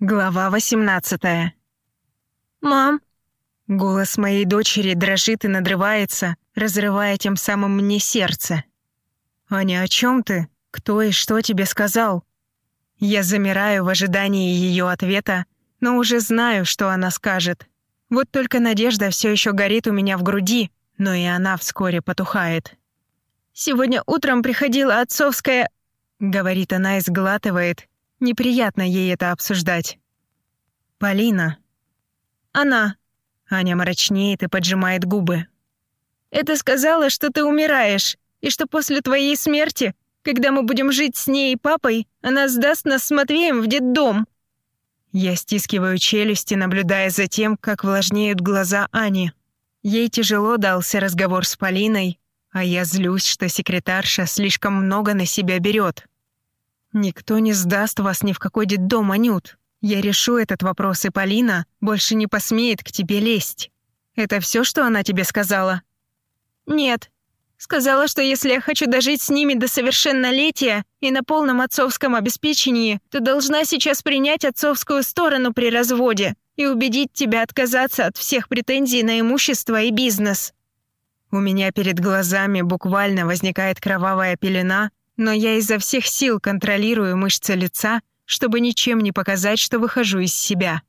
Глава 18 «Мам!» Голос моей дочери дрожит и надрывается, разрывая тем самым мне сердце. «Аня, о чем ты? Кто и что тебе сказал?» Я замираю в ожидании ее ответа, но уже знаю, что она скажет. Вот только надежда все еще горит у меня в груди, но и она вскоре потухает. «Сегодня утром приходила отцовская...» — говорит она и сглатывает. Неприятно ей это обсуждать. «Полина». «Она». Аня мрачнеет и поджимает губы. «Это сказала, что ты умираешь, и что после твоей смерти, когда мы будем жить с ней и папой, она сдаст нас с Матвеем в детдом». Я стискиваю челюсти, наблюдая за тем, как влажнеют глаза Ани. Ей тяжело дался разговор с Полиной, а я злюсь, что секретарша слишком много на себя берет. «Никто не сдаст вас ни в какой детдом, Анют. Я решу этот вопрос, и Полина больше не посмеет к тебе лезть. Это все, что она тебе сказала?» «Нет. Сказала, что если я хочу дожить с ними до совершеннолетия и на полном отцовском обеспечении, то должна сейчас принять отцовскую сторону при разводе и убедить тебя отказаться от всех претензий на имущество и бизнес». У меня перед глазами буквально возникает кровавая пелена, но я изо всех сил контролирую мышцы лица, чтобы ничем не показать, что выхожу из себя.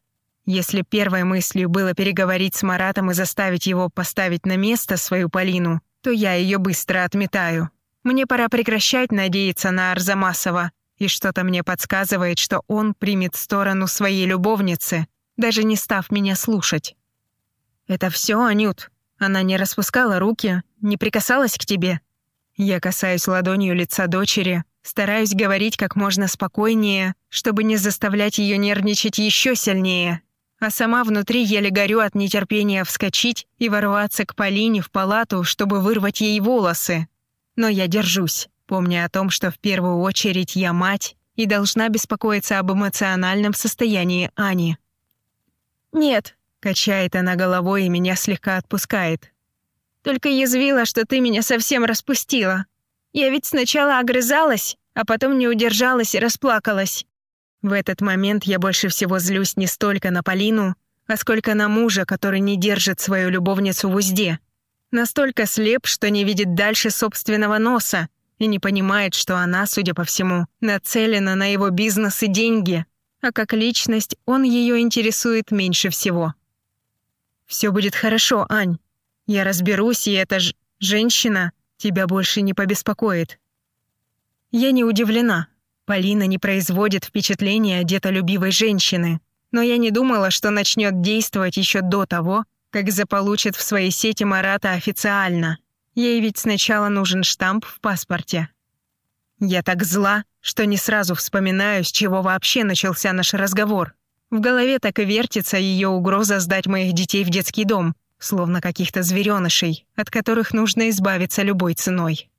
Если первой мыслью было переговорить с Маратом и заставить его поставить на место свою Полину, то я ее быстро отметаю. Мне пора прекращать надеяться на Арзамасова, и что-то мне подсказывает, что он примет сторону своей любовницы, даже не став меня слушать. «Это все, Анют?» Она не распускала руки, не прикасалась к тебе. Я касаюсь ладонью лица дочери, стараюсь говорить как можно спокойнее, чтобы не заставлять ее нервничать еще сильнее. А сама внутри еле горю от нетерпения вскочить и ворваться к Полине в палату, чтобы вырвать ей волосы. Но я держусь, помня о том, что в первую очередь я мать и должна беспокоиться об эмоциональном состоянии Ани. «Нет», — качает она головой и меня слегка отпускает. Только язвила, что ты меня совсем распустила. Я ведь сначала огрызалась, а потом не удержалась и расплакалась. В этот момент я больше всего злюсь не столько на Полину, а сколько на мужа, который не держит свою любовницу в узде. Настолько слеп, что не видит дальше собственного носа и не понимает, что она, судя по всему, нацелена на его бизнес и деньги, а как личность он ее интересует меньше всего. «Все будет хорошо, Ань. Я разберусь, и эта ж... женщина тебя больше не побеспокоит. Я не удивлена. Полина не производит впечатления детолюбивой женщины, но я не думала, что начнет действовать еще до того, как заполучит в своей сети Марата официально. Ей ведь сначала нужен штамп в паспорте. Я так зла, что не сразу вспоминаю, с чего вообще начался наш разговор. В голове так и вертится ее угроза сдать моих детей в детский дом — словно каких-то зверёнышей, от которых нужно избавиться любой ценой.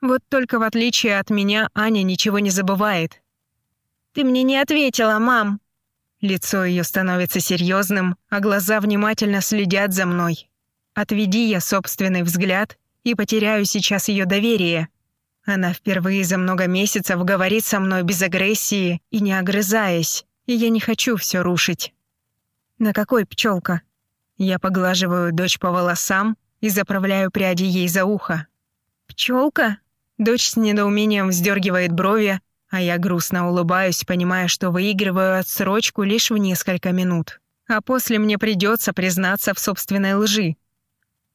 Вот только в отличие от меня Аня ничего не забывает. «Ты мне не ответила, мам!» Лицо ее становится серьезным, а глаза внимательно следят за мной. Отведи я собственный взгляд и потеряю сейчас ее доверие. Она впервые за много месяцев говорит со мной без агрессии и не огрызаясь, и я не хочу все рушить. «На какой пчелка? Я поглаживаю дочь по волосам и заправляю пряди ей за ухо. «Пчелка?» Дочь с недоумением вздергивает брови, а я грустно улыбаюсь, понимая, что выигрываю отсрочку лишь в несколько минут. А после мне придется признаться в собственной лжи.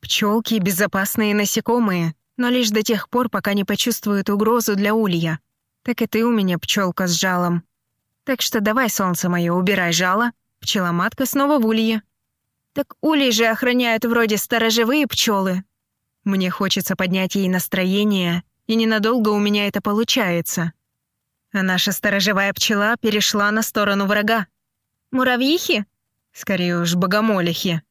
Пчелки — безопасные насекомые, но лишь до тех пор, пока не почувствуют угрозу для улья. Так и ты у меня пчелка с жалом. Так что давай, солнце мое, убирай жало. Пчеломатка снова в улье. Так улей же охраняют вроде сторожевые пчелы. Мне хочется поднять ей настроение, и ненадолго у меня это получается. А наша сторожевая пчела перешла на сторону врага. Муравьихи? Скорее уж, богомолихи.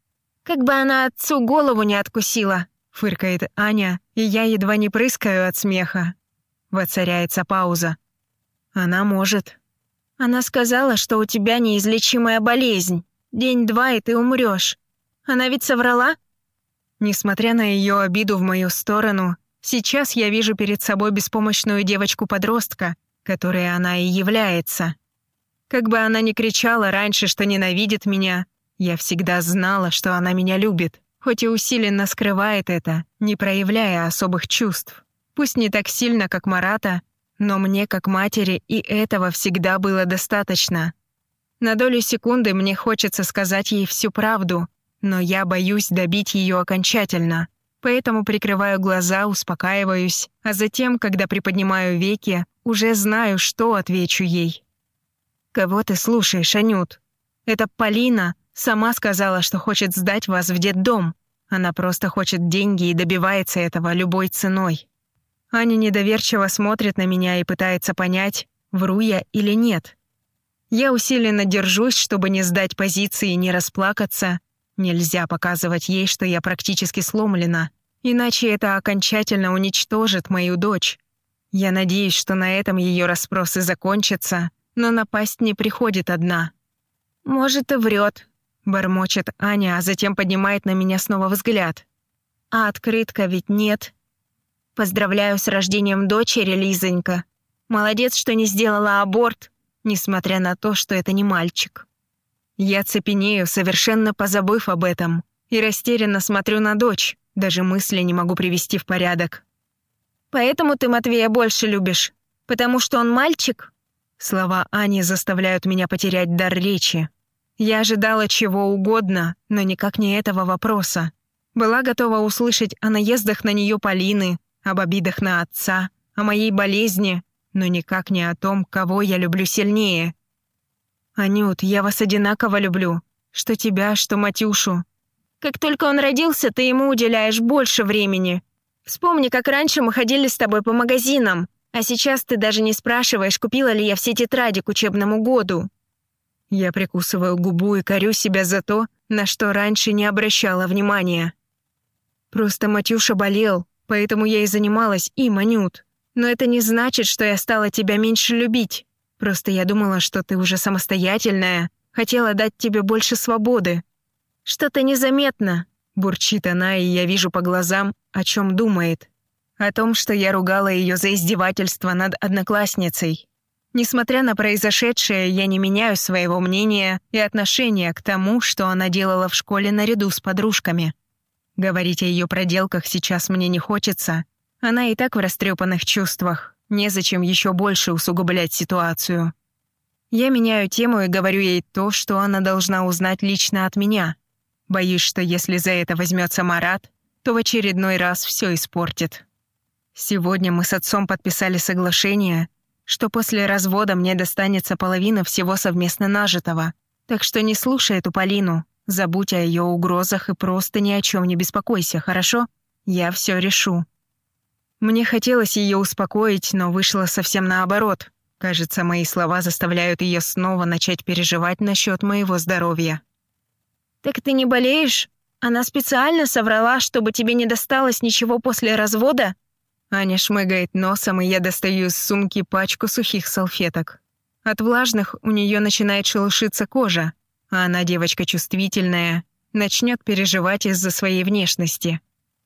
Как бы она отцу голову не откусила. Фыркает Аня, и я едва не прыскаю от смеха. Воцаряется пауза. Она может. Она сказала, что у тебя неизлечимая болезнь. День-два, и ты умрешь. Она ведь соврала?» Несмотря на ее обиду в мою сторону, сейчас я вижу перед собой беспомощную девочку-подростка, которой она и является. Как бы она ни кричала раньше, что ненавидит меня, я всегда знала, что она меня любит, хоть и усиленно скрывает это, не проявляя особых чувств. Пусть не так сильно, как Марата, но мне, как матери, и этого всегда было достаточно. На долю секунды мне хочется сказать ей всю правду, но я боюсь добить ее окончательно. Поэтому прикрываю глаза, успокаиваюсь, а затем, когда приподнимаю веки, уже знаю, что отвечу ей. «Кого ты слушаешь, Анют? Это Полина сама сказала, что хочет сдать вас в детдом. Она просто хочет деньги и добивается этого любой ценой». Аня недоверчиво смотрит на меня и пытается понять, вру я или нет. Я усиленно держусь, чтобы не сдать позиции и не расплакаться. Нельзя показывать ей, что я практически сломлена, иначе это окончательно уничтожит мою дочь. Я надеюсь, что на этом ее расспросы закончатся, но напасть не приходит одна. «Может, и врет», — бормочет Аня, а затем поднимает на меня снова взгляд. «А открытка ведь нет». «Поздравляю с рождением дочери, Лизонька. Молодец, что не сделала аборт, несмотря на то, что это не мальчик». Я цепенею, совершенно позабыв об этом, и растерянно смотрю на дочь, даже мысли не могу привести в порядок. Поэтому ты Матвея больше любишь? Потому что он мальчик?» Слова Ани заставляют меня потерять дар речи. Я ожидала чего угодно, но никак не этого вопроса. Была готова услышать о наездах на нее Полины, об обидах на отца, о моей болезни, но никак не о том, кого я люблю сильнее. «Анют, я вас одинаково люблю. Что тебя, что Матюшу». «Как только он родился, ты ему уделяешь больше времени», Вспомни, как раньше мы ходили с тобой по магазинам, а сейчас ты даже не спрашиваешь, купила ли я все тетради к учебному году». Я прикусываю губу и корю себя за то, на что раньше не обращала внимания. Просто Матюша болел, поэтому я и занималась им, Анют. Но это не значит, что я стала тебя меньше любить. Просто я думала, что ты уже самостоятельная, хотела дать тебе больше свободы. Что-то незаметно, Бурчит она, и я вижу по глазам, о чем думает. О том, что я ругала ее за издевательство над одноклассницей. Несмотря на произошедшее, я не меняю своего мнения и отношения к тому, что она делала в школе наряду с подружками. Говорить о ее проделках сейчас мне не хочется. Она и так в растрепанных чувствах. Незачем еще больше усугублять ситуацию. Я меняю тему и говорю ей то, что она должна узнать лично от меня. Боюсь, что если за это возьмется Марат, то в очередной раз все испортит. Сегодня мы с отцом подписали соглашение, что после развода мне достанется половина всего совместно нажитого. Так что не слушай эту Полину, забудь о ее угрозах и просто ни о чем не беспокойся, хорошо? Я все решу. Мне хотелось ее успокоить, но вышло совсем наоборот. Кажется, мои слова заставляют ее снова начать переживать насчет моего здоровья. «Так ты не болеешь? Она специально соврала, чтобы тебе не досталось ничего после развода?» Аня шмыгает носом, и я достаю из сумки пачку сухих салфеток. От влажных у нее начинает шелушиться кожа, а она девочка чувствительная, начнет переживать из-за своей внешности.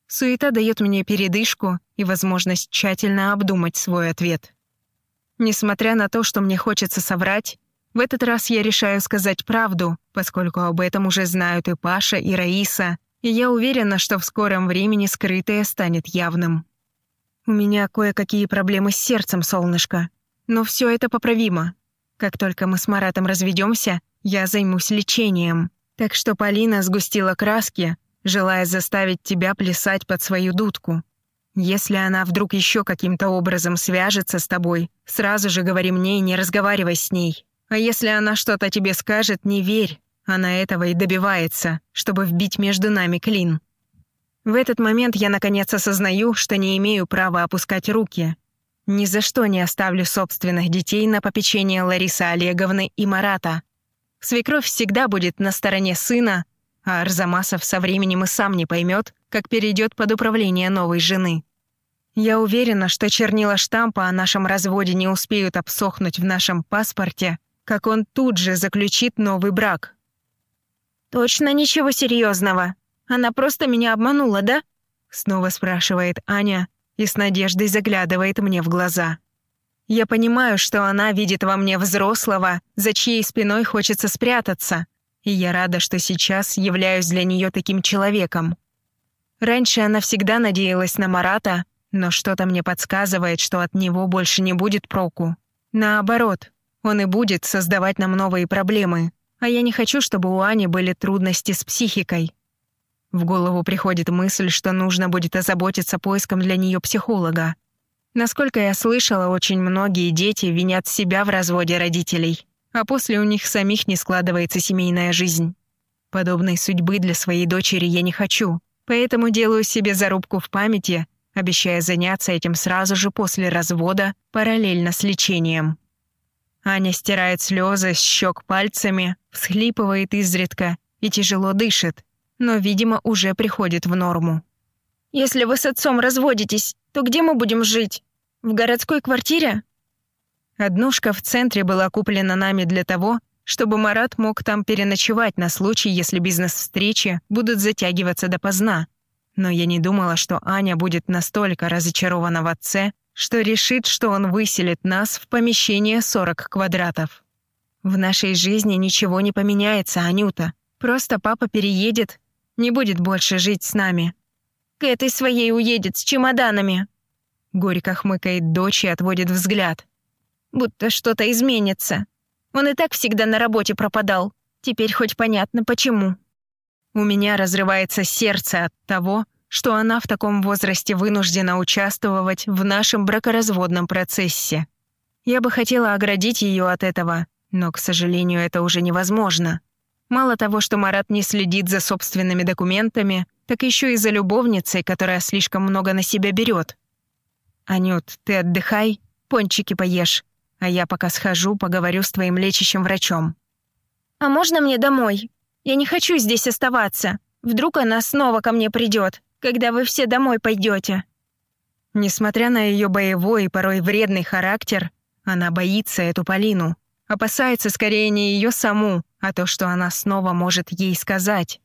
Суета дает мне передышку и возможность тщательно обдумать свой ответ. Несмотря на то, что мне хочется соврать, в этот раз я решаю сказать правду, поскольку об этом уже знают и Паша, и Раиса, и я уверена, что в скором времени скрытое станет явным. У меня кое-какие проблемы с сердцем, солнышко, но все это поправимо. Как только мы с Маратом разведемся, я займусь лечением. Так что Полина сгустила краски, желая заставить тебя плясать под свою дудку. Если она вдруг еще каким-то образом свяжется с тобой, сразу же говори мне и не разговаривай с ней. А если она что-то тебе скажет, не верь. Она этого и добивается, чтобы вбить между нами клин. В этот момент я наконец осознаю, что не имею права опускать руки. Ни за что не оставлю собственных детей на попечение Ларисы Олеговны и Марата. Свекровь всегда будет на стороне сына, а Арзамасов со временем и сам не поймет, как перейдет под управление новой жены. Я уверена, что чернила штампа о нашем разводе не успеют обсохнуть в нашем паспорте, как он тут же заключит новый брак. «Точно ничего серьезного. Она просто меня обманула, да?» Снова спрашивает Аня и с надеждой заглядывает мне в глаза. Я понимаю, что она видит во мне взрослого, за чьей спиной хочется спрятаться, и я рада, что сейчас являюсь для нее таким человеком. Раньше она всегда надеялась на Марата, но что-то мне подсказывает, что от него больше не будет проку. Наоборот, он и будет создавать нам новые проблемы, а я не хочу, чтобы у Ани были трудности с психикой. В голову приходит мысль, что нужно будет озаботиться поиском для нее психолога. Насколько я слышала, очень многие дети винят себя в разводе родителей, а после у них самих не складывается семейная жизнь. Подобной судьбы для своей дочери я не хочу, поэтому делаю себе зарубку в памяти, обещая заняться этим сразу же после развода, параллельно с лечением. Аня стирает слезы с щек пальцами, всхлипывает изредка и тяжело дышит, но, видимо, уже приходит в норму. «Если вы с отцом разводитесь, то где мы будем жить? В городской квартире?» Однушка в центре была куплена нами для того, чтобы Марат мог там переночевать на случай, если бизнес-встречи будут затягиваться допоздна. Но я не думала, что Аня будет настолько разочарована в отце, что решит, что он выселит нас в помещение 40 квадратов. В нашей жизни ничего не поменяется, Анюта. Просто папа переедет, не будет больше жить с нами. К этой своей уедет с чемоданами. Горько хмыкает дочь и отводит взгляд. Будто что-то изменится. Он и так всегда на работе пропадал. Теперь хоть понятно, почему. У меня разрывается сердце от того, что она в таком возрасте вынуждена участвовать в нашем бракоразводном процессе. Я бы хотела оградить ее от этого, но, к сожалению, это уже невозможно. Мало того, что Марат не следит за собственными документами, так еще и за любовницей, которая слишком много на себя берет. «Анют, ты отдыхай, пончики поешь, а я пока схожу, поговорю с твоим лечащим врачом». «А можно мне домой? Я не хочу здесь оставаться. Вдруг она снова ко мне придет когда вы все домой пойдете. Несмотря на ее боевой и порой вредный характер, она боится эту Полину. Опасается скорее не ее саму, а то, что она снова может ей сказать.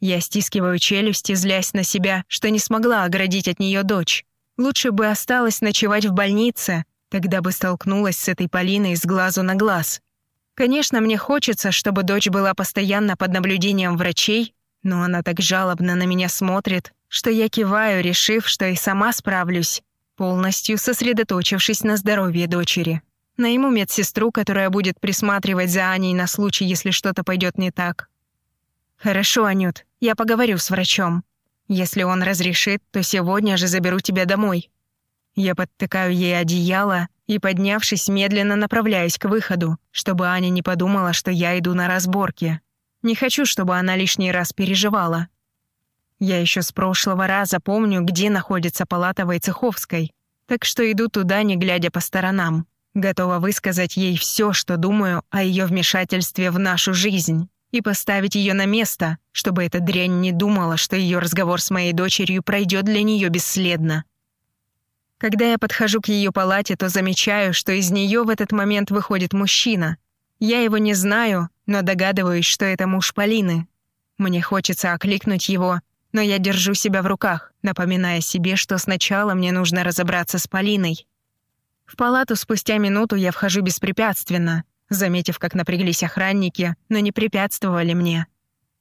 Я стискиваю челюсти, злясь на себя, что не смогла оградить от нее дочь. Лучше бы осталась ночевать в больнице, тогда бы столкнулась с этой Полиной с глазу на глаз. Конечно, мне хочется, чтобы дочь была постоянно под наблюдением врачей, но она так жалобно на меня смотрит, что я киваю, решив, что и сама справлюсь, полностью сосредоточившись на здоровье дочери. Найму медсестру, которая будет присматривать за Аней на случай, если что-то пойдет не так. «Хорошо, Анют, я поговорю с врачом. Если он разрешит, то сегодня же заберу тебя домой». Я подтыкаю ей одеяло и, поднявшись, медленно направляюсь к выходу, чтобы Аня не подумала, что я иду на разборки. Не хочу, чтобы она лишний раз переживала. Я еще с прошлого раза помню, где находится палата Войцеховской, так что иду туда, не глядя по сторонам. Готова высказать ей все, что думаю о ее вмешательстве в нашу жизнь и поставить ее на место, чтобы эта дрянь не думала, что ее разговор с моей дочерью пройдет для нее бесследно. Когда я подхожу к ее палате, то замечаю, что из нее в этот момент выходит мужчина. Я его не знаю, но догадываюсь, что это муж Полины. Мне хочется окликнуть его, но я держу себя в руках, напоминая себе, что сначала мне нужно разобраться с Полиной. В палату спустя минуту я вхожу беспрепятственно, заметив, как напряглись охранники, но не препятствовали мне.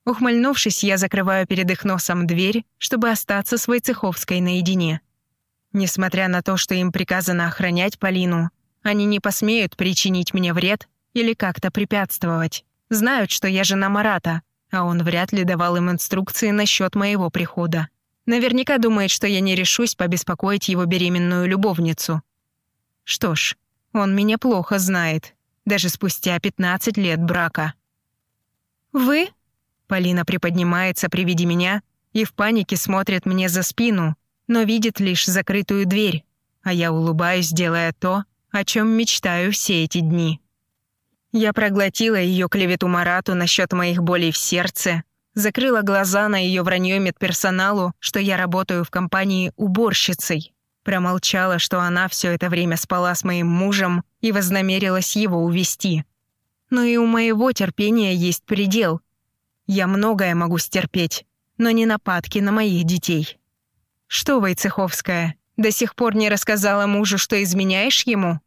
Ухмыльнувшись, я закрываю перед их носом дверь, чтобы остаться с Войцеховской наедине. Несмотря на то, что им приказано охранять Полину, они не посмеют причинить мне вред или как-то препятствовать. Знают, что я жена Марата, а он вряд ли давал им инструкции насчет моего прихода. Наверняка думает, что я не решусь побеспокоить его беременную любовницу. Что ж, он меня плохо знает, даже спустя 15 лет брака. «Вы?» Полина приподнимается при виде меня и в панике смотрит мне за спину, но видит лишь закрытую дверь, а я улыбаюсь, делая то, о чем мечтаю все эти дни. Я проглотила ее клевету Марату насчет моих болей в сердце, закрыла глаза на ее вранье медперсоналу, что я работаю в компании уборщицей. Промолчала, что она все это время спала с моим мужем и вознамерилась его увести. Но и у моего терпения есть предел. Я многое могу стерпеть, но не нападки на моих детей. Что, Войцеховская, До сих пор не рассказала мужу, что изменяешь ему?»